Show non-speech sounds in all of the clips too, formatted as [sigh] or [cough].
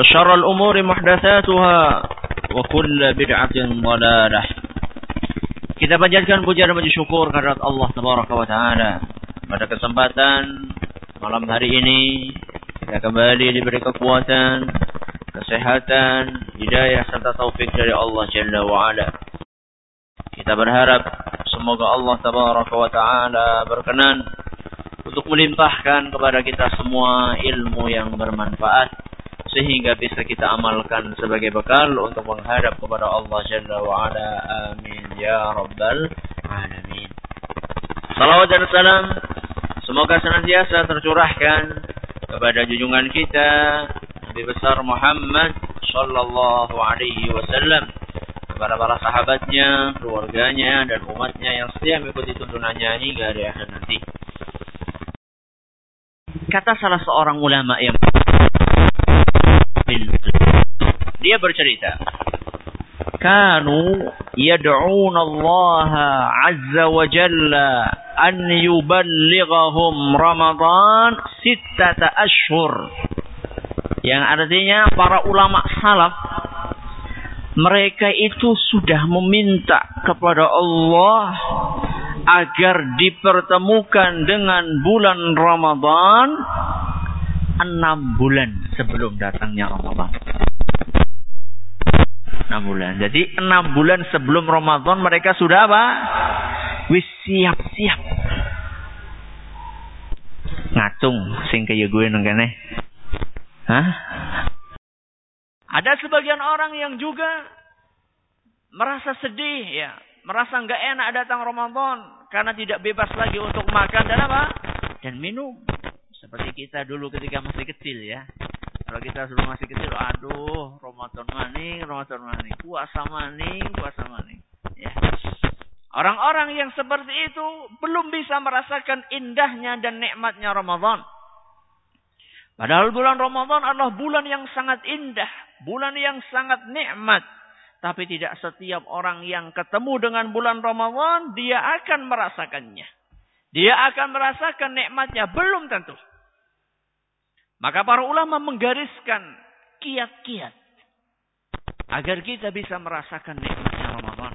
وشر الأمور محدثاتها وكل بدعة ضلالة Kita panjatkan puja dan puji syukur kehadirat Allah Tabaraka wa Taala. Pada kesempatan malam hari ini kita kembali diberi kekuatan, kesehatan, hidayah serta taufik dari Allah Jalla wa Ala. Kita berharap semoga Allah Tabaraka wa Taala berkenan untuk melimpahkan kepada kita semua ilmu yang bermanfaat sehingga bisa kita amalkan sebagai bekal untuk menghadap kepada Allah Jalla wa ala. Amin ya rabbal alamin. Salawat dan salam semoga senantiasa tercurahkan kepada junjungan kita Nabi besar Muhammad sallallahu alaihi wasallam kepada para sahabatnya, keluarganya dan umatnya yang setia mengikuti tuntunannya hingga hari akhir nanti. Kata salah seorang ulama yang dia bercerita, "Kanu yad'un Allah 'azza wa jalla an yuballighahum Ramadan sittata ashhur." Yang artinya para ulama salaf mereka itu sudah meminta kepada Allah agar dipertemukan dengan bulan Ramadan enam bulan sebelum datangnya Ramadan. Enam bulan. Jadi enam bulan sebelum Ramadan mereka sudah apa? Wis siap-siap. Ngatung sing kaya gue nengkene. Hah? Ada sebagian orang yang juga merasa sedih ya, merasa nggak enak datang Ramadan karena tidak bebas lagi untuk makan dan apa? Dan minum. Seperti kita dulu ketika masih kecil ya. Kalau kita dulu masih kecil, aduh, Ramadan maning, Ramadan maning, puasa maning, puasa maning. Ya. Orang-orang yang seperti itu belum bisa merasakan indahnya dan nikmatnya Ramadan. Padahal bulan Ramadan adalah bulan yang sangat indah, bulan yang sangat nikmat. Tapi tidak setiap orang yang ketemu dengan bulan Ramadan, dia akan merasakannya. Dia akan merasakan nikmatnya, belum tentu. Maka para ulama menggariskan kiat-kiat agar kita bisa merasakan nikmatnya Ramadan.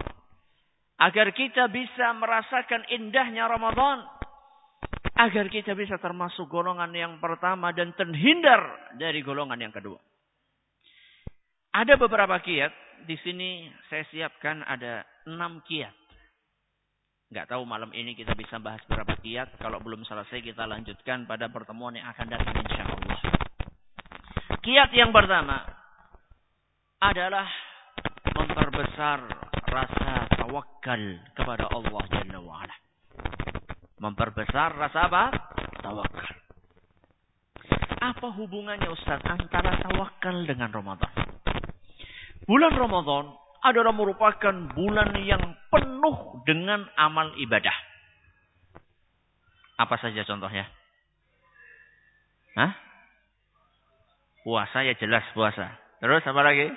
Agar kita bisa merasakan indahnya Ramadan. Agar kita bisa termasuk golongan yang pertama dan terhindar dari golongan yang kedua. Ada beberapa kiat. Di sini saya siapkan ada enam kiat. Nggak tahu malam ini kita bisa bahas berapa kiat. Kalau belum selesai kita lanjutkan pada pertemuan yang akan datang insya Allah. Kiat yang pertama adalah memperbesar rasa tawakal kepada Allah Jalla wa'ala. Memperbesar rasa apa? Tawakal. Apa hubungannya Ustaz antara tawakal dengan Ramadan? Bulan Ramadan adalah merupakan bulan yang penuh dengan amal ibadah. Apa saja contohnya? Hah? Puasa ya jelas puasa. Terus apa lagi?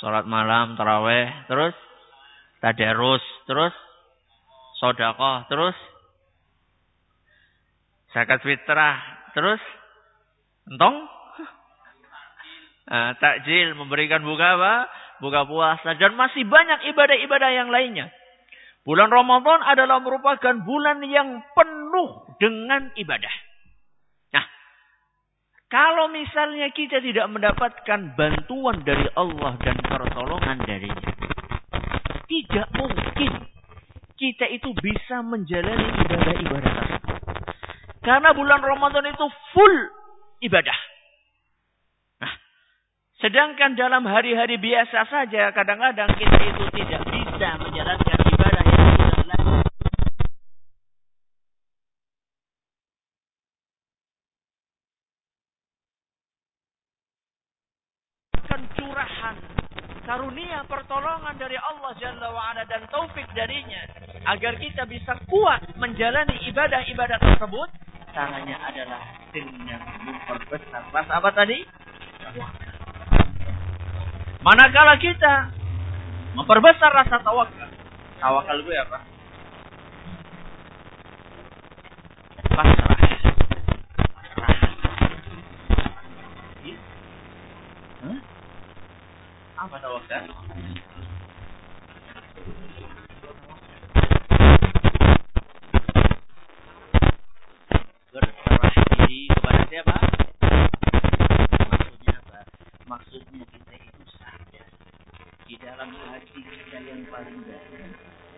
Salat malam, taraweh, terus tadarus, terus sodakoh, terus zakat fitrah, terus entong nah, [laughs] takjil memberikan buka apa? Buka puasa dan masih banyak ibadah-ibadah yang lainnya. Bulan Ramadan adalah merupakan bulan yang penuh dengan ibadah. Nah, kalau misalnya kita tidak mendapatkan bantuan dari Allah dan pertolongan darinya, tidak mungkin kita itu bisa menjalani ibadah-ibadah tersebut. Karena bulan Ramadan itu full ibadah. Sedangkan dalam hari-hari biasa saja kadang-kadang kita itu tidak bisa menjalankan ibadah yang kita lakukan. curahan karunia pertolongan dari Allah Jalla wa'ala dan taufik darinya agar kita bisa kuat menjalani ibadah-ibadah tersebut caranya adalah dengan memperbesar rasa apa tadi? Manakala kita memperbesar rasa tawakal. Tawakal itu apa? Pasrah. Pasrah. Huh? Apa tawakal? siapa? Maksudnya apa? Maksudnya kita itu sadar di dalam hati kita yang paling dalam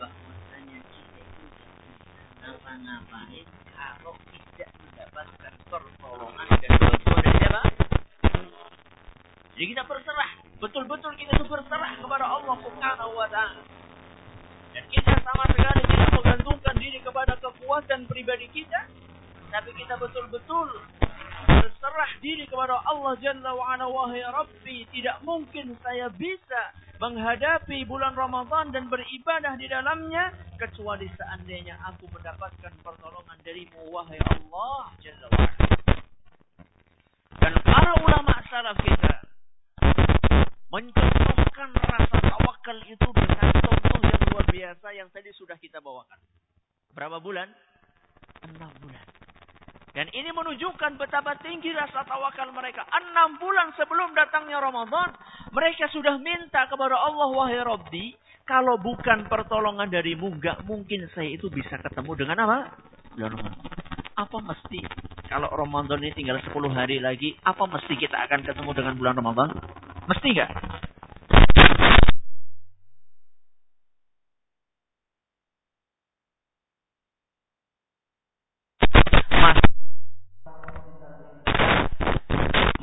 bahwasanya kita kalau tidak mendapatkan pertolongan? Jadi kita berserah, betul-betul kita itu berserah kepada Allah wa. Dan kita sama sekali tidak menggantungkan diri kepada kekuatan pribadi kita, tapi kita betul-betul berserah diri kepada Allah Jalla wa'ala wahai Rabbi tidak mungkin saya bisa menghadapi bulan Ramadan dan beribadah di dalamnya kecuali seandainya aku mendapatkan pertolongan darimu wahai Allah Jalla dan para ulama salaf kita mencontohkan rasa tawakal itu dengan contoh yang luar biasa yang tadi sudah kita bawakan. Berapa bulan? enam bulan dan ini menunjukkan betapa tinggi rasa tawakal mereka. Enam bulan sebelum datangnya Ramadan, mereka sudah minta kepada Allah, wahai Rabbi, kalau bukan pertolongan darimu, nggak mungkin saya itu bisa ketemu dengan apa? Ramadan. Apa mesti kalau Ramadan ini tinggal 10 hari lagi, apa mesti kita akan ketemu dengan bulan Ramadan? Mesti nggak?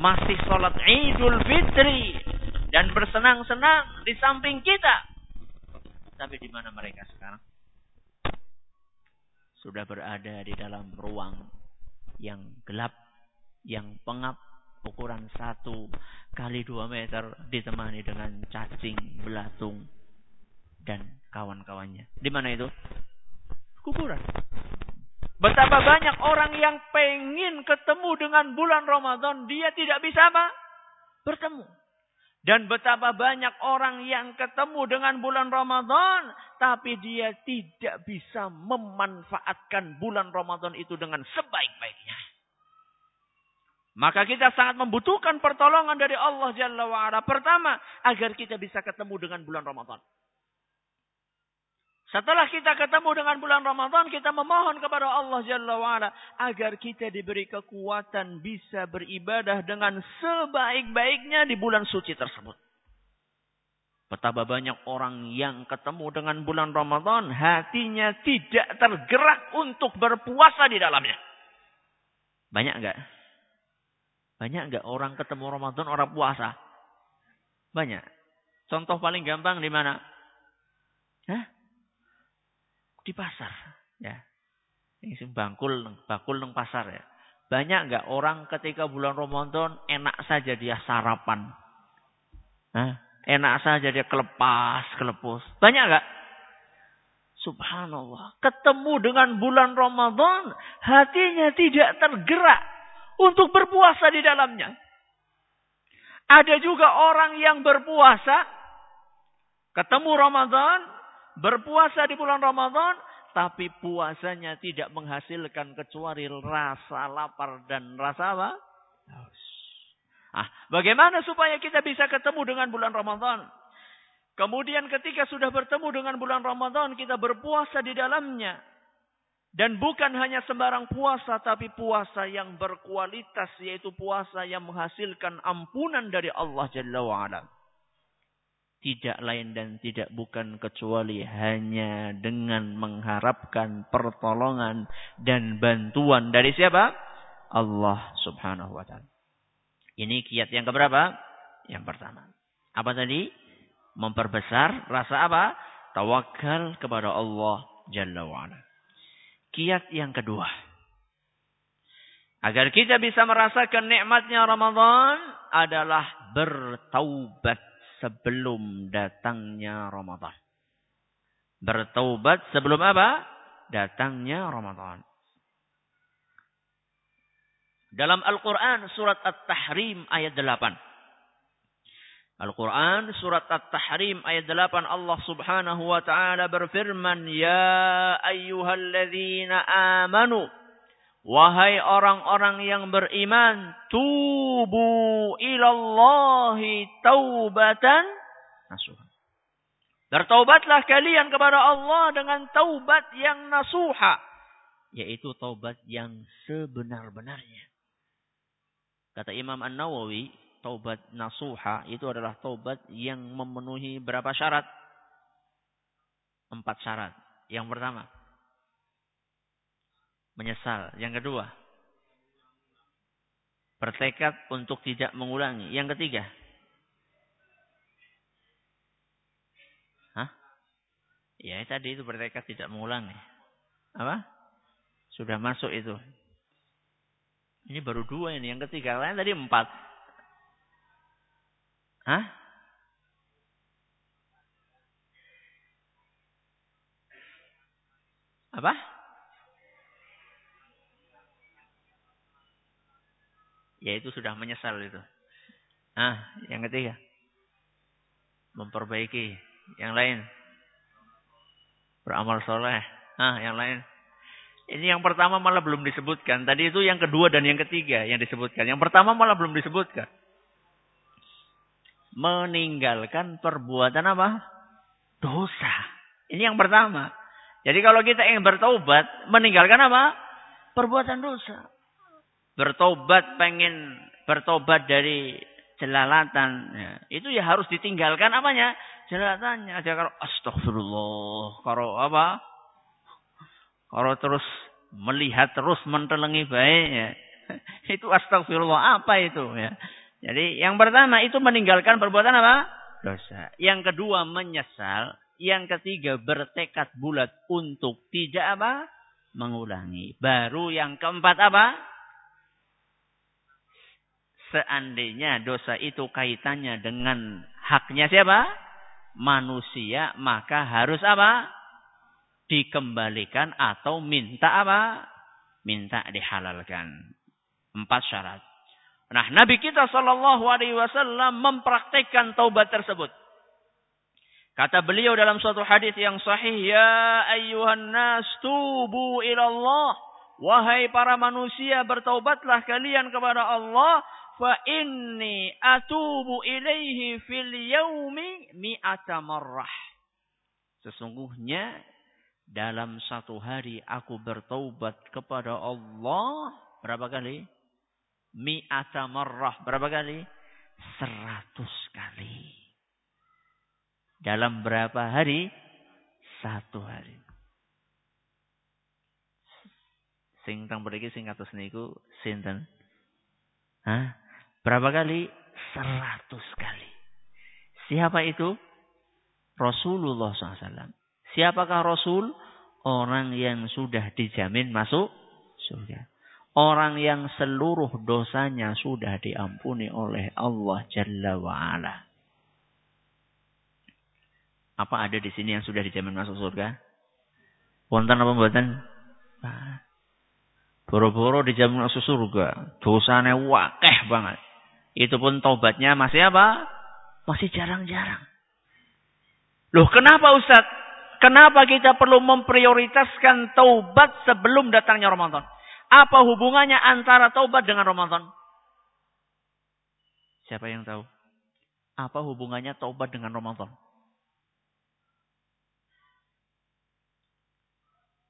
Masih sholat idul fitri dan bersenang-senang di samping kita. Tapi di mana mereka sekarang? Sudah berada di dalam ruang yang gelap, yang pengap, ukuran satu kali dua meter, ditemani dengan cacing, belatung, dan kawan-kawannya. Di mana itu? Kuburan. Betapa banyak orang yang pengen ketemu dengan bulan Ramadan, dia tidak bisa apa? Bertemu. Dan betapa banyak orang yang ketemu dengan bulan Ramadan, tapi dia tidak bisa memanfaatkan bulan Ramadan itu dengan sebaik-baiknya. Maka kita sangat membutuhkan pertolongan dari Allah Jalla wa'ala. Pertama, agar kita bisa ketemu dengan bulan Ramadan. Setelah kita ketemu dengan bulan Ramadan, kita memohon kepada Allah Jalla wa'ala agar kita diberi kekuatan bisa beribadah dengan sebaik-baiknya di bulan suci tersebut. Betapa banyak orang yang ketemu dengan bulan Ramadan, hatinya tidak tergerak untuk berpuasa di dalamnya. Banyak enggak? Banyak enggak orang ketemu Ramadan, orang puasa? Banyak. Contoh paling gampang di mana? Hah? Di pasar, ya. Ini bangkul, bakul neng pasar ya. Banyak nggak orang ketika bulan Ramadan enak saja dia sarapan. Hah? Enak saja dia kelepas, kelepus. Banyak nggak? Subhanallah. Ketemu dengan bulan Ramadan, hatinya tidak tergerak untuk berpuasa di dalamnya. Ada juga orang yang berpuasa, ketemu Ramadan, berpuasa di bulan Ramadan, tapi puasanya tidak menghasilkan kecuali rasa lapar dan rasa apa? Ah, bagaimana supaya kita bisa ketemu dengan bulan Ramadan? Kemudian ketika sudah bertemu dengan bulan Ramadan, kita berpuasa di dalamnya. Dan bukan hanya sembarang puasa, tapi puasa yang berkualitas, yaitu puasa yang menghasilkan ampunan dari Allah Jalla wa'ala. Tidak lain dan tidak bukan kecuali hanya dengan mengharapkan pertolongan dan bantuan dari siapa? Allah subhanahu wa ta'ala. Ini kiat yang keberapa? Yang pertama. Apa tadi? Memperbesar rasa apa? Tawakal kepada Allah Jalla wa'ala. Kiat yang kedua. Agar kita bisa merasakan nikmatnya Ramadan adalah bertaubat sebelum datangnya Ramadan. Bertaubat sebelum apa? Datangnya Ramadan. Dalam Al-Quran surat At-Tahrim ayat 8. Al-Quran surat At-Tahrim ayat 8 Allah subhanahu wa ta'ala berfirman Ya ayyuhalladzina amanu Wahai orang-orang yang beriman Tubu ilallahi taubatan nasuha Bertaubatlah kalian kepada Allah dengan taubat yang nasuha yaitu taubat yang sebenar-benarnya. Kata Imam An-Nawawi, taubat nasuha itu adalah taubat yang memenuhi berapa syarat? Empat syarat. Yang pertama, menyesal. Yang kedua, bertekad untuk tidak mengulangi. Yang ketiga, Hah? Ya tadi itu bertekad tidak mengulangi. Apa? Sudah masuk itu. Ini baru dua ini. Yang ketiga lain tadi empat. Hah? Apa? Ya itu sudah menyesal itu. Ah, yang ketiga. Memperbaiki. Yang lain. Beramal soleh. Ah, yang lain. Ini yang pertama malah belum disebutkan. Tadi itu yang kedua dan yang ketiga yang disebutkan. Yang pertama malah belum disebutkan meninggalkan perbuatan apa? Dosa. Ini yang pertama. Jadi kalau kita ingin bertobat, meninggalkan apa? Perbuatan dosa. Bertobat pengen bertobat dari jelalatan. Ya. Itu ya harus ditinggalkan apanya? Jelalatannya. Aja kalau astagfirullah. Kalau apa? Kalau terus melihat terus mentelengi baik ya. [laughs] Itu astagfirullah apa itu ya. Jadi yang pertama itu meninggalkan perbuatan apa? Dosa. Yang kedua menyesal. Yang ketiga bertekad bulat untuk tidak apa? Mengulangi. Baru yang keempat apa? Seandainya dosa itu kaitannya dengan haknya siapa? Manusia. Maka harus apa? Dikembalikan atau minta apa? Minta dihalalkan. Empat syarat. Nah, Nabi kita Shallallahu Alaihi Wasallam mempraktekkan taubat tersebut. Kata beliau dalam suatu hadis yang sahih, Ya ayyuhan nas tubu ilallah. Wahai para manusia, bertaubatlah kalian kepada Allah. Fa inni atubu ilaihi fil yaumi mi'ata marrah. Sesungguhnya dalam satu hari aku bertaubat kepada Allah. Berapa kali? mi'ata marrah. Berapa kali? Seratus kali. Dalam berapa hari? Satu hari. Sing tang beriki sing atas niku sinten? Hah? Berapa kali? Seratus kali. Siapa itu? Rasulullah SAW. Siapakah Rasul? Orang yang sudah dijamin masuk surga. Orang yang seluruh dosanya sudah diampuni oleh Allah Jalla wa'ala. Apa ada di sini yang sudah dijamin masuk surga? Wonten apa mboten? Boro-boro dijamin masuk surga. Dosanya wakeh banget. Itu pun tobatnya masih apa? Masih jarang-jarang. Loh kenapa Ustaz? Kenapa kita perlu memprioritaskan taubat sebelum datangnya Ramadan? Apa hubungannya antara taubat dengan Ramadan? Siapa yang tahu? Apa hubungannya taubat dengan Ramadan?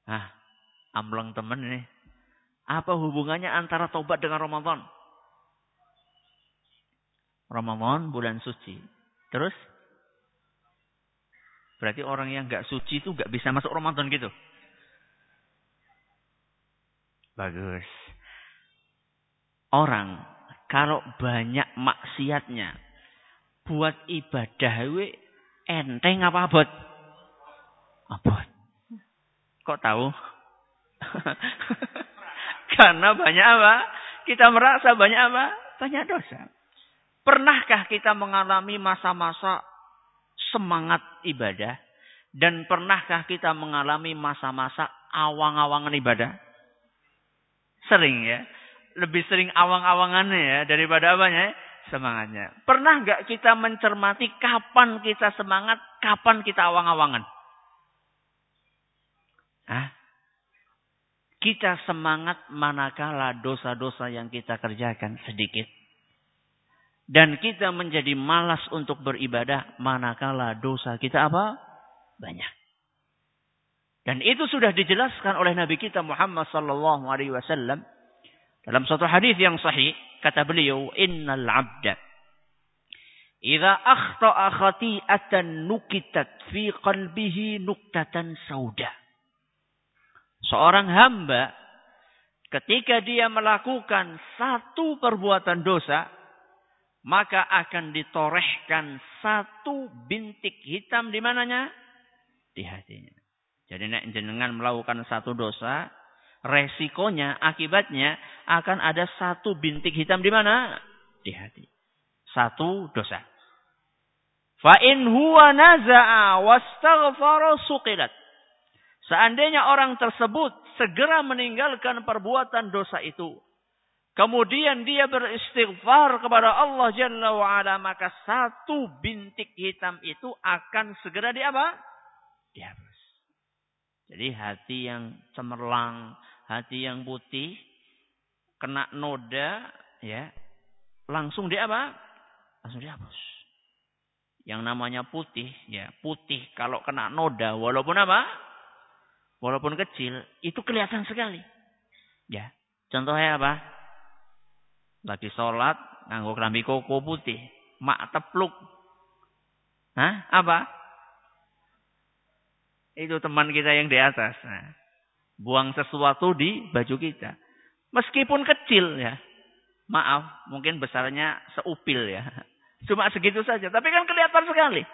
Ah, ambleng temen ini. Apa hubungannya antara taubat dengan Ramadan? Ramadan bulan suci. Terus Berarti orang yang nggak suci itu nggak bisa masuk Ramadan gitu. Bagus. Orang kalau banyak maksiatnya buat ibadah we enteng apa abot? Abot. Kok tahu? [laughs] Karena banyak apa? Kita merasa banyak apa? Banyak dosa. Pernahkah kita mengalami masa-masa semangat ibadah? Dan pernahkah kita mengalami masa-masa awang-awangan ibadah? Sering ya. Lebih sering awang-awangannya ya daripada apanya ya? Semangatnya. Pernah nggak kita mencermati kapan kita semangat, kapan kita awang-awangan? Hah? Kita semangat manakala dosa-dosa yang kita kerjakan sedikit. Dan kita menjadi malas untuk beribadah manakala dosa kita apa? Banyak. Dan itu sudah dijelaskan oleh Nabi kita Muhammad sallallahu alaihi wasallam dalam satu hadis yang sahih kata beliau innal 'abda idza akhta'a khati'atan nukitat fi qalbihi nuktatan sauda Seorang hamba ketika dia melakukan satu perbuatan dosa maka akan ditorehkan satu bintik hitam di mananya? Di hatinya. Jadi nek jenengan melakukan satu dosa, resikonya, akibatnya akan ada satu bintik hitam di mana? Di hati. Satu dosa. Fa in huwa naza'a wastaghfara suqilat. Seandainya orang tersebut segera meninggalkan perbuatan dosa itu, Kemudian dia beristighfar kepada Allah Jalla wa'ala. Maka satu bintik hitam itu akan segera di apa? Dihapus. Jadi hati yang cemerlang, hati yang putih, kena noda, ya langsung di apa? Langsung dihapus. Yang namanya putih, ya putih kalau kena noda, walaupun apa? Walaupun kecil, itu kelihatan sekali. Ya, contohnya apa? Lagi sholat, nganggo kelambi koko putih. Mak tepluk. Hah? Apa? Itu teman kita yang di atas. Nah, buang sesuatu di baju kita. Meskipun kecil ya. Maaf, mungkin besarnya seupil ya. Cuma segitu saja. Tapi kan kelihatan sekali.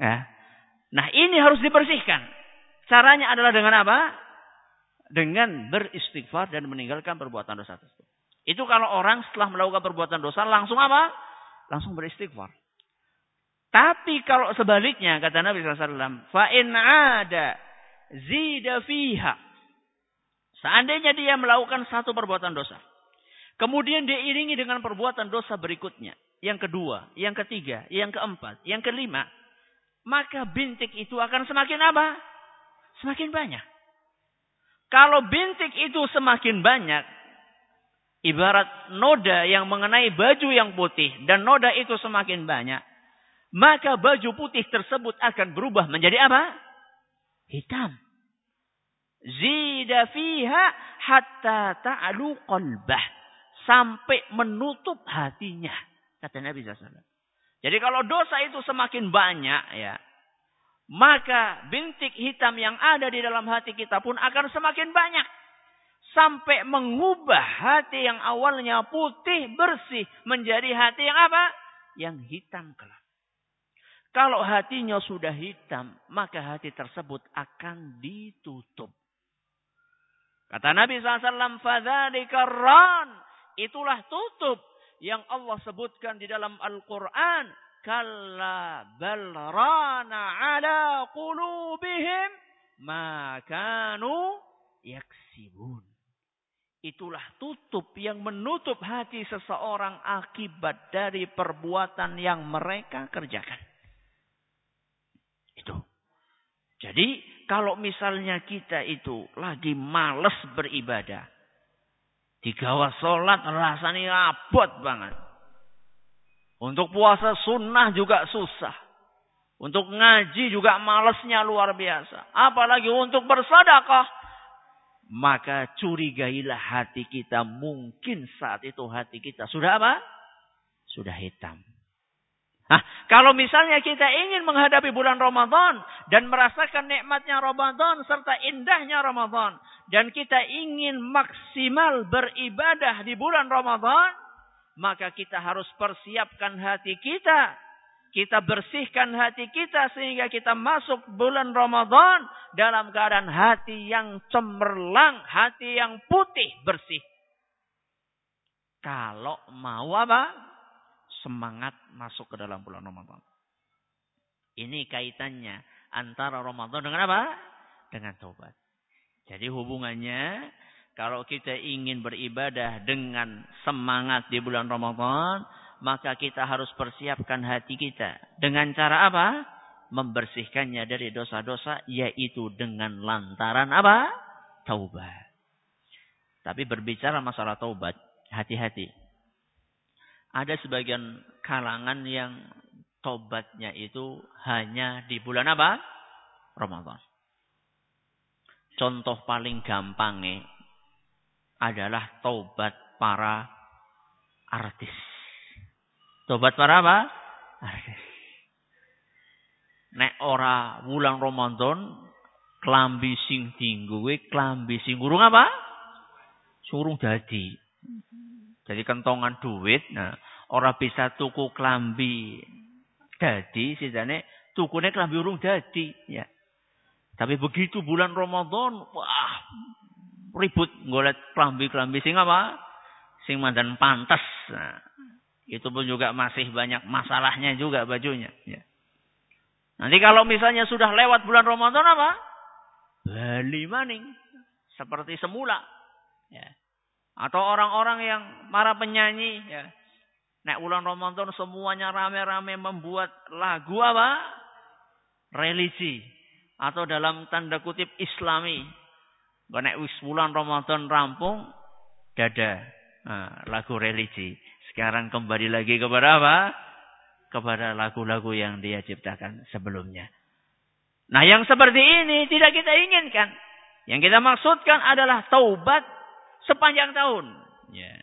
Ya. Nah ini harus dibersihkan. Caranya adalah dengan apa? Dengan beristighfar dan meninggalkan perbuatan dosa tersebut. Itu kalau orang setelah melakukan perbuatan dosa langsung apa? Langsung beristighfar. Tapi kalau sebaliknya kata Nabi SAW, fa in ada zida. Seandainya dia melakukan satu perbuatan dosa, kemudian dia iringi dengan perbuatan dosa berikutnya, yang kedua, yang ketiga, yang keempat, yang kelima, maka bintik itu akan semakin apa? Semakin banyak. Kalau bintik itu semakin banyak, ibarat noda yang mengenai baju yang putih dan noda itu semakin banyak, maka baju putih tersebut akan berubah menjadi apa? Hitam. Zida fiha hatta ta'alu qalbah. Sampai menutup hatinya. Kata Nabi SAW. Jadi kalau dosa itu semakin banyak ya Maka bintik hitam yang ada di dalam hati kita pun akan semakin banyak sampai mengubah hati yang awalnya putih bersih menjadi hati yang apa? Yang hitam gelap. Kalau hatinya sudah hitam, maka hati tersebut akan ditutup. Kata Nabi SAW, فَذَلِكَ ran. Itulah tutup yang Allah sebutkan di dalam Al-Quran. Kalla bal rana ala qulubihim ma kanu yaksibun. Itulah tutup yang menutup hati seseorang akibat dari perbuatan yang mereka kerjakan. Itu. Jadi kalau misalnya kita itu lagi males beribadah. Digawa sholat rasanya abot banget. Untuk puasa sunnah juga susah. Untuk ngaji juga malesnya luar biasa. Apalagi untuk bersadakah. Maka curigailah hati kita. Mungkin saat itu hati kita sudah apa? Sudah hitam. Nah, kalau misalnya kita ingin menghadapi bulan Ramadan dan merasakan nikmatnya Ramadan serta indahnya Ramadan dan kita ingin maksimal beribadah di bulan Ramadan, maka kita harus persiapkan hati kita. Kita bersihkan hati kita sehingga kita masuk bulan Ramadan dalam keadaan hati yang cemerlang, hati yang putih bersih. Kalau mau apa? semangat masuk ke dalam bulan Ramadan. Ini kaitannya antara Ramadan dengan apa? Dengan taubat. Jadi hubungannya kalau kita ingin beribadah dengan semangat di bulan Ramadan, maka kita harus persiapkan hati kita. Dengan cara apa? Membersihkannya dari dosa-dosa, yaitu dengan lantaran apa? Taubat. Tapi berbicara masalah taubat, hati-hati. Ada sebagian kalangan yang tobatnya itu hanya di bulan apa? Ramadan. Contoh paling gampangnya adalah tobat para artis. Tobat para apa? Artis. Nek ora bulan Ramadan klambi sing tinggu klambi sing urung apa? Surung dadi. Jadi kentongan duit, nah orang bisa tuku klambi dadi, sidane tukune klambi urung dadi, ya. Tapi begitu bulan Ramadan, wah ribut ngolet klambi-klambi sing apa? Sing mandan pantas. Nah, itu pun juga masih banyak masalahnya juga bajunya, ya. Nanti kalau misalnya sudah lewat bulan Ramadan apa? Bali maning seperti semula. Ya. Atau orang-orang yang para penyanyi ya. Nek bulan Ramadan semuanya rame-rame membuat lagu apa? Religi atau dalam tanda kutip Islami. Nek wis bulan Ramadan rampung dada nah, lagu religi. Sekarang kembali lagi kepada apa? Kepada lagu-lagu yang dia ciptakan sebelumnya. Nah yang seperti ini tidak kita inginkan. Yang kita maksudkan adalah taubat sepanjang tahun. Ya.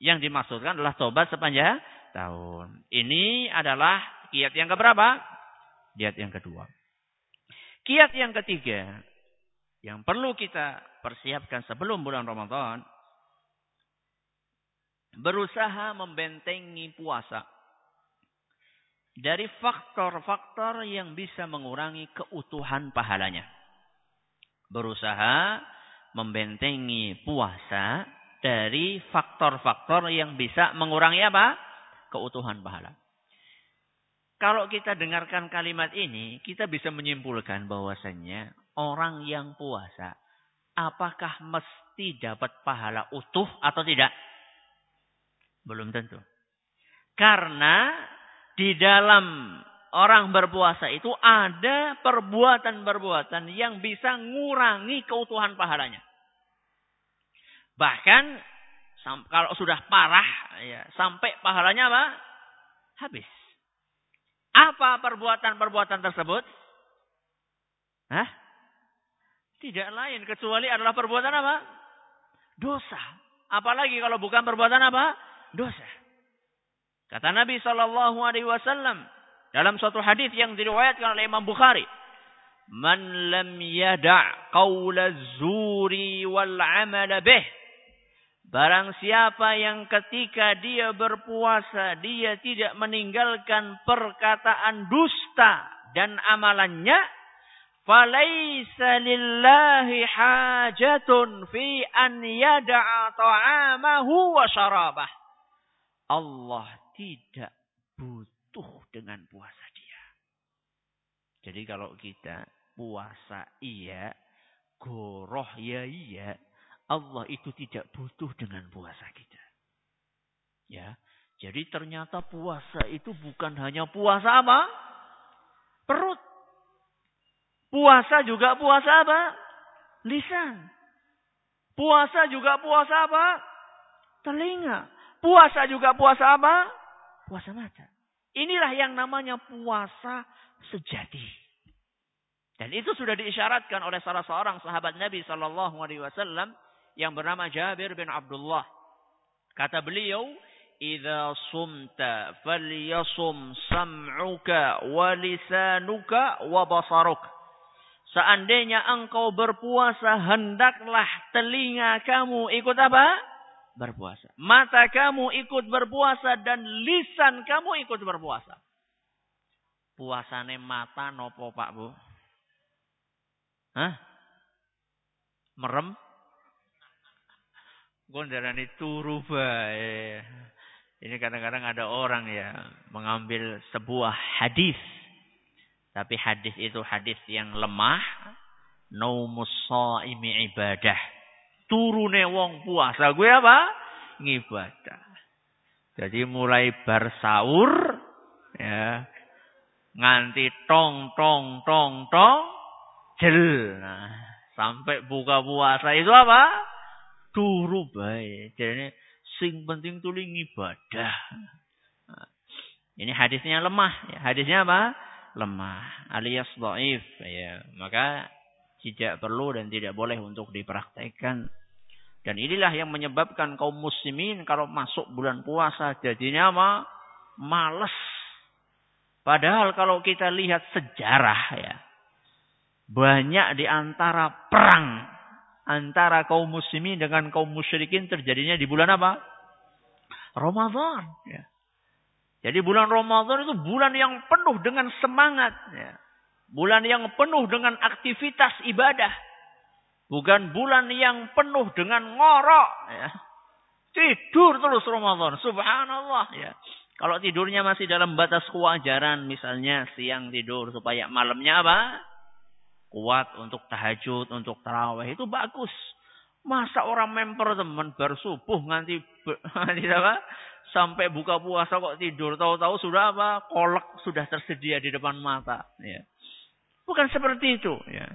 Yang dimaksudkan adalah tobat sepanjang tahun. Ini adalah kiat yang keberapa? Kiat yang kedua. Kiat yang ketiga yang perlu kita persiapkan sebelum bulan Ramadan berusaha membentengi puasa dari faktor-faktor yang bisa mengurangi keutuhan pahalanya. Berusaha membentengi puasa dari faktor-faktor yang bisa mengurangi apa? Keutuhan pahala. Kalau kita dengarkan kalimat ini, kita bisa menyimpulkan bahwasannya orang yang puasa apakah mesti dapat pahala utuh atau tidak? Belum tentu. Karena di dalam orang berpuasa itu ada perbuatan-perbuatan yang bisa ngurangi keutuhan pahalanya. Bahkan kalau sudah parah ya, sampai pahalanya apa? Habis. Apa perbuatan-perbuatan tersebut? Hah? Tidak lain kecuali adalah perbuatan apa? Dosa. Apalagi kalau bukan perbuatan apa? Dosa. Kata Nabi Shallallahu Alaihi Wasallam, dalam suatu hadis yang diriwayatkan oleh Imam Bukhari, "Man lam yada' qawla zuri wal 'amala bih." Barang siapa yang ketika dia berpuasa, dia tidak meninggalkan perkataan dusta dan amalannya, falaisa lillahi hajatun fi an yada'a ta'amahu wa syarabah. Allah tidak butuh dengan puasa dia. Jadi kalau kita puasa iya, goroh ya iya, Allah itu tidak butuh dengan puasa kita. Ya. Jadi ternyata puasa itu bukan hanya puasa apa? Perut. Puasa juga puasa apa? Lisan. Puasa juga puasa apa? Telinga. Puasa juga puasa apa? Puasa mata. Inilah yang namanya puasa sejati. Dan itu sudah diisyaratkan oleh salah seorang sahabat Nabi Shallallahu Alaihi Wasallam yang bernama Jabir bin Abdullah. Kata beliau, "Idza sumta falyasum sam'uka wa lisanuka wa basaruk." Seandainya engkau berpuasa, hendaklah telinga kamu ikut apa? Berpuasa. Mata kamu ikut berpuasa dan lisan kamu ikut berpuasa. Puasane mata nopo Pak Bu? Hah? Merem? Gondarani turu bae. Ini kadang-kadang ada orang ya mengambil sebuah hadis. Tapi hadis itu hadis yang lemah. Naumus saimi ibadah. Turune wong puasa gue apa? Ngibadah. Jadi mulai bersaur ya nganti tong tong tong tong jel. Nah, sampai buka puasa itu apa? turu bae. Jadi sing penting tuling ibadah. Nah, ini hadisnya lemah. Ya. Hadisnya apa? Lemah. Alias dhaif. Ya. Maka tidak perlu dan tidak boleh untuk dipraktekkan. Dan inilah yang menyebabkan kaum muslimin kalau masuk bulan puasa jadinya apa? Males. Padahal kalau kita lihat sejarah ya. Banyak di antara perang antara kaum muslimin dengan kaum musyrikin terjadinya di bulan apa? Ramadan. Ya. Jadi bulan Ramadan itu bulan yang penuh dengan semangat. Ya. Bulan yang penuh dengan aktivitas ibadah. Bukan bulan yang penuh dengan ngorok. Ya. Tidur terus Ramadan. Subhanallah. Ya. Kalau tidurnya masih dalam batas kewajaran. Misalnya siang tidur supaya malamnya apa? kuat untuk tahajud, untuk taraweh itu bagus. Masa orang memper teman bersubuh nganti [laughs] nganti apa? Sampai buka puasa kok tidur tahu-tahu sudah apa? Kolak sudah tersedia di depan mata, ya. Bukan seperti itu, ya.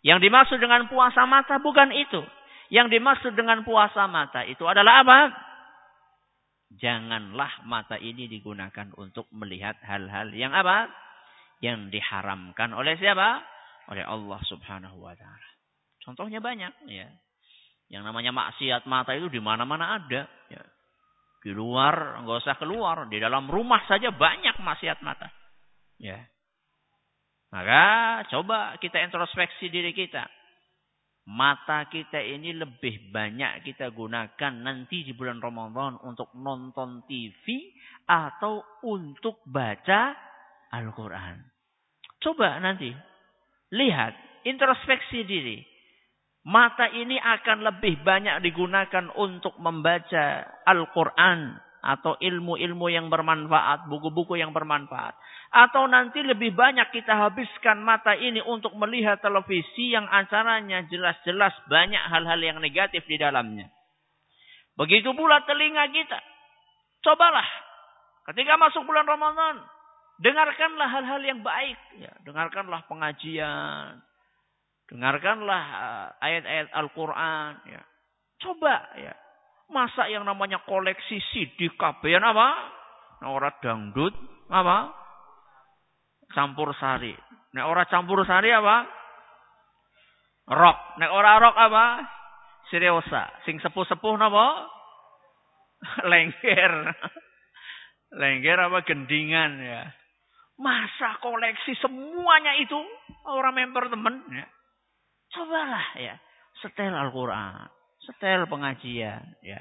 Yang dimaksud dengan puasa mata bukan itu. Yang dimaksud dengan puasa mata itu adalah apa? Janganlah mata ini digunakan untuk melihat hal-hal yang apa? Yang diharamkan oleh siapa? oleh Allah Subhanahu wa taala. Contohnya banyak ya. Yang namanya maksiat mata itu di mana-mana ada ya. Di luar enggak usah keluar, di dalam rumah saja banyak maksiat mata. Ya. Maka coba kita introspeksi diri kita. Mata kita ini lebih banyak kita gunakan nanti di bulan Ramadan untuk nonton TV atau untuk baca Al-Quran. Coba nanti Lihat, introspeksi diri. Mata ini akan lebih banyak digunakan untuk membaca Al-Quran atau ilmu-ilmu yang bermanfaat, buku-buku yang bermanfaat. Atau nanti lebih banyak kita habiskan mata ini untuk melihat televisi yang acaranya jelas-jelas banyak hal-hal yang negatif di dalamnya. Begitu pula telinga kita. Cobalah ketika masuk bulan Ramadan, Dengarkanlah hal-hal yang baik. Ya, dengarkanlah pengajian. Dengarkanlah uh, ayat-ayat Al-Quran. Ya. Coba ya. Masa yang namanya koleksi CD kabehan apa? Nah, orang dangdut apa? Campur sari. Nek orang campur sari apa? Rock. Nek orang rock apa? Seriosa. Sing sepuh-sepuh napa? [laughs] Lengger. [laughs] Lengger apa gendingan ya. Masa koleksi semuanya itu orang member teman ya. Cobalah ya. Setel Al-Quran. setel pengajian, ya.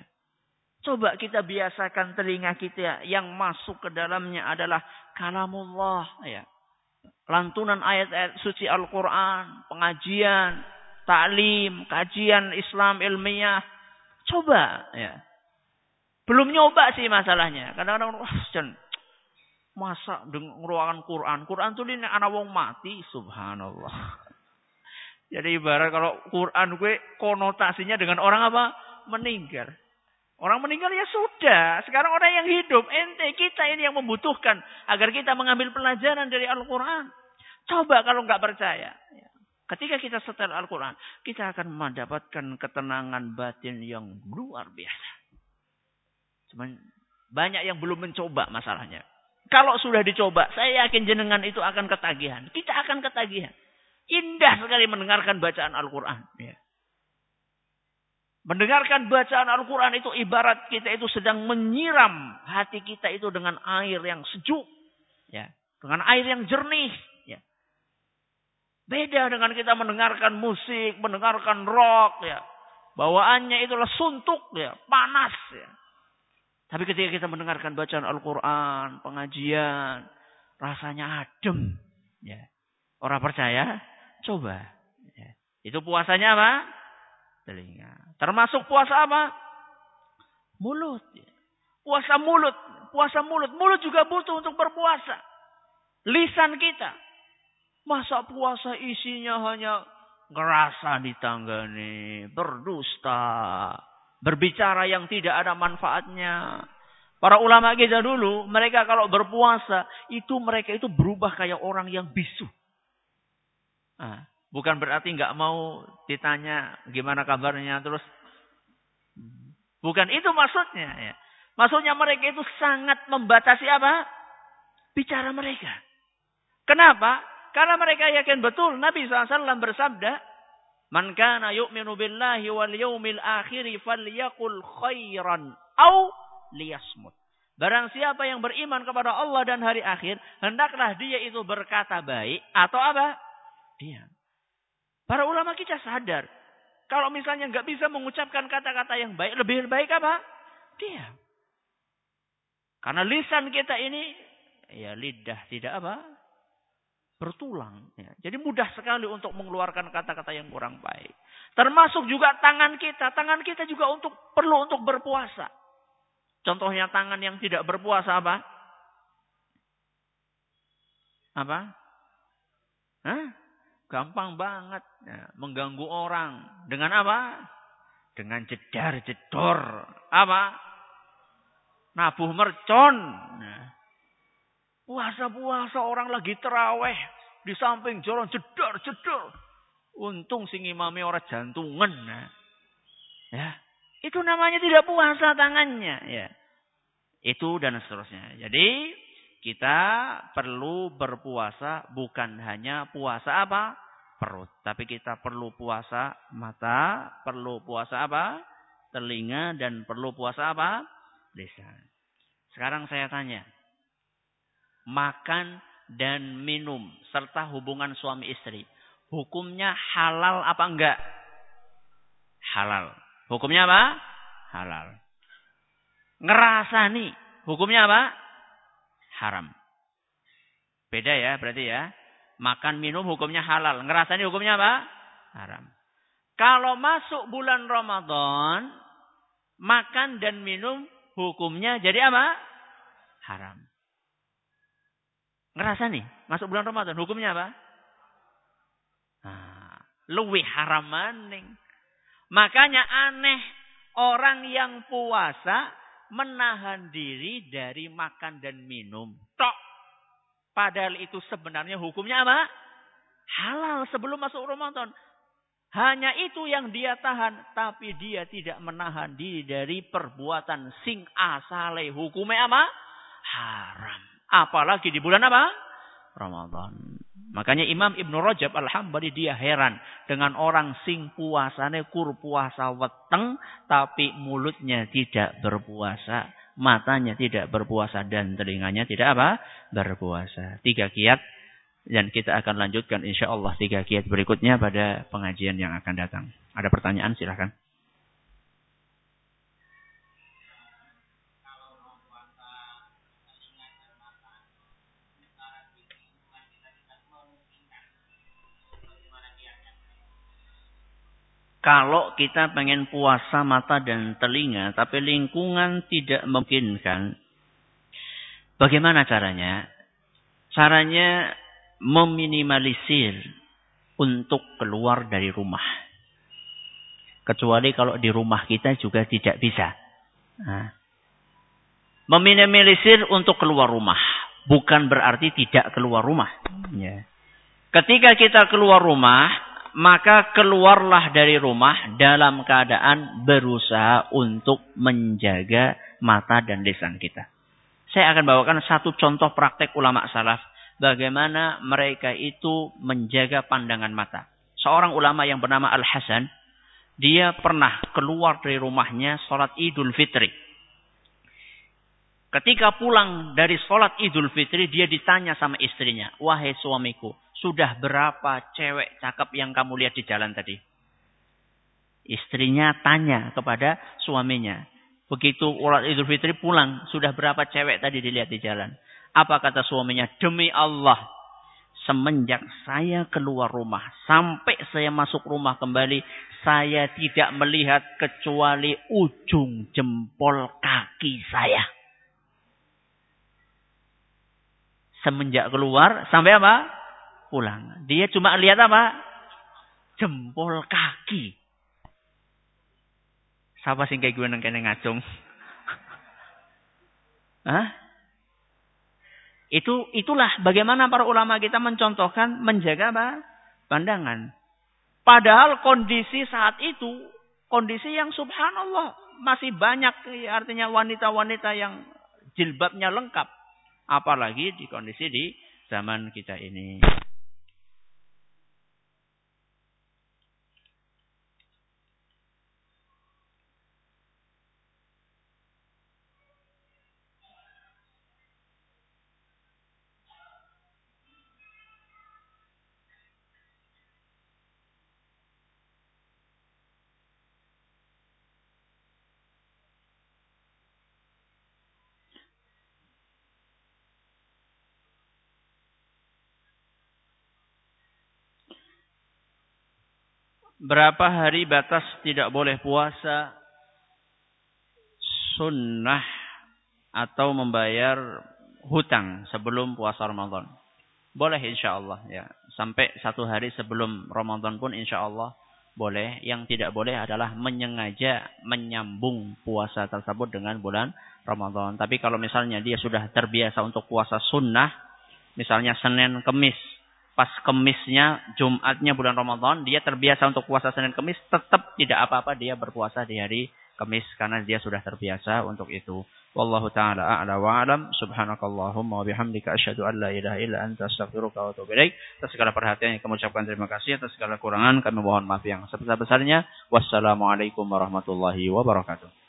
Coba kita biasakan telinga kita yang masuk ke dalamnya adalah kalamullah, ya. Lantunan ayat-ayat suci Al-Quran, pengajian, taklim, kajian Islam ilmiah. Coba, ya. Belum nyoba sih masalahnya. Kadang-kadang, wah, masa ngeruakan Quran. Quran tuh ini anak wong mati, subhanallah. Jadi ibarat kalau Quran gue konotasinya dengan orang apa? Meninggal. Orang meninggal ya sudah. Sekarang orang yang hidup. Ente kita ini yang membutuhkan. Agar kita mengambil pelajaran dari Al-Quran. Coba kalau nggak percaya. Ketika kita setel Al-Quran. Kita akan mendapatkan ketenangan batin yang luar biasa. Cuman banyak yang belum mencoba masalahnya. Kalau sudah dicoba. Saya yakin jenengan itu akan ketagihan. Kita akan ketagihan. Indah sekali mendengarkan bacaan Al-Quran. Ya. Mendengarkan bacaan Al-Quran itu ibarat kita itu sedang menyiram hati kita itu dengan air yang sejuk. Ya. Dengan air yang jernih. Ya. Beda dengan kita mendengarkan musik, mendengarkan rock. Ya. Bawaannya itulah suntuk, ya, panas. Ya. Tapi ketika kita mendengarkan bacaan Al-Quran, pengajian, rasanya adem. Ya. Orang percaya, Coba. Ya. Itu puasanya apa? Telinga. Termasuk puasa apa? Mulut. Ya. Puasa mulut. Puasa mulut. Mulut juga butuh untuk berpuasa. Lisan kita. Masa puasa isinya hanya ngerasa di tangga nih. Berdusta. Berbicara yang tidak ada manfaatnya. Para ulama kita dulu, mereka kalau berpuasa, itu mereka itu berubah kayak orang yang bisu. Nah, bukan berarti nggak mau ditanya gimana kabarnya terus. Bukan itu maksudnya. Ya. Maksudnya mereka itu sangat membatasi apa? Bicara mereka. Kenapa? Karena mereka yakin betul Nabi SAW bersabda, Man kana yu'minu billahi wal yawmil akhiri falyakul khairan au liyasmut. Barang siapa yang beriman kepada Allah dan hari akhir, hendaklah dia itu berkata baik atau apa? Diam. Para ulama kita sadar. Kalau misalnya nggak bisa mengucapkan kata-kata yang baik, lebih baik apa? Diam. Karena lisan kita ini, ya lidah tidak apa? Bertulang. Ya. Jadi mudah sekali untuk mengeluarkan kata-kata yang kurang baik. Termasuk juga tangan kita. Tangan kita juga untuk perlu untuk berpuasa. Contohnya tangan yang tidak berpuasa apa? Apa? Hah? Gampang banget ya, mengganggu orang. Dengan apa? Dengan jedar jedor. Apa? Nabuh mercon. Nah. Puasa-puasa orang lagi teraweh. Di samping jalan jedar jedor. Untung sing imami orang jantungan. Nah. Ya. Itu namanya tidak puasa tangannya. Ya. Itu dan seterusnya. Jadi kita perlu berpuasa bukan hanya puasa apa? Perut. Tapi kita perlu puasa mata, perlu puasa apa? Telinga dan perlu puasa apa? Lisan. Sekarang saya tanya. Makan dan minum serta hubungan suami istri. Hukumnya halal apa enggak? Halal. Hukumnya apa? Halal. Ngerasani. Hukumnya apa? Haram. Beda ya berarti ya. Makan minum hukumnya halal. Ngerasani hukumnya apa? Haram. Kalau masuk bulan Ramadan, makan dan minum hukumnya jadi apa? Haram. Ngerasa nih, masuk bulan Ramadan, hukumnya apa? Nah, luwih haram maning. Makanya aneh orang yang puasa menahan diri dari makan dan minum. Tok. Padahal itu sebenarnya hukumnya apa? Halal sebelum masuk Ramadan. Hanya itu yang dia tahan. Tapi dia tidak menahan diri dari perbuatan sing asale. Hukumnya apa? Haram. Apalagi di bulan apa? Ramadan. Makanya Imam Ibn Rajab Al-Hambali dia heran dengan orang sing puasane kur puasa weteng tapi mulutnya tidak berpuasa, matanya tidak berpuasa dan telinganya tidak apa? berpuasa. Tiga kiat dan kita akan lanjutkan insya Allah tiga kiat berikutnya pada pengajian yang akan datang. Ada pertanyaan silahkan. Kalau kita pengen puasa mata dan telinga, tapi lingkungan tidak memungkinkan, bagaimana caranya? Caranya meminimalisir untuk keluar dari rumah. Kecuali kalau di rumah kita juga tidak bisa. Nah. Meminimalisir untuk keluar rumah. Bukan berarti tidak keluar rumah. Ya. Ketika kita keluar rumah, maka keluarlah dari rumah dalam keadaan berusaha untuk menjaga mata dan lisan kita. Saya akan bawakan satu contoh praktek ulama salaf bagaimana mereka itu menjaga pandangan mata. Seorang ulama yang bernama Al-Hasan, dia pernah keluar dari rumahnya sholat idul fitri. Ketika pulang dari sholat idul fitri, dia ditanya sama istrinya, Wahai suamiku, sudah berapa cewek cakep yang kamu lihat di jalan tadi? Istrinya tanya kepada suaminya. Begitu sholat idul fitri pulang, sudah berapa cewek tadi dilihat di jalan? Apa kata suaminya? Demi Allah, semenjak saya keluar rumah, sampai saya masuk rumah kembali, saya tidak melihat kecuali ujung jempol kaki saya. Semenjak keluar, sampai apa? Pulang. Dia cuma lihat apa? Jempol kaki. Siapa sih kayak gue nang kene ngacung? [laughs] Hah? Itu itulah bagaimana para ulama kita mencontohkan menjaga apa? pandangan. Padahal kondisi saat itu kondisi yang subhanallah masih banyak artinya wanita-wanita yang jilbabnya lengkap. Apalagi di kondisi di zaman kita ini. Berapa hari batas tidak boleh puasa? Sunnah atau membayar hutang sebelum puasa Ramadan. Boleh insya Allah ya. Sampai satu hari sebelum Ramadan pun insya Allah boleh. Yang tidak boleh adalah menyengaja menyambung puasa tersebut dengan bulan Ramadan. Tapi kalau misalnya dia sudah terbiasa untuk puasa sunnah, misalnya Senin, Kemis, pas kemisnya, Jumatnya bulan Ramadan, dia terbiasa untuk puasa Senin Kemis, tetap tidak apa-apa dia berpuasa di hari Kemis karena dia sudah terbiasa untuk itu. Wallahu taala a'la wa a'lam. Subhanakallahumma wa bihamdika asyhadu an la ilaha illa anta astaghfiruka wa atubu ilaik. Atas segala perhatian yang kami ucapkan terima kasih atas segala kurangan kami mohon maaf yang sebesar-besarnya. Wassalamualaikum warahmatullahi wabarakatuh.